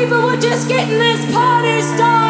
people, we're just getting this party started.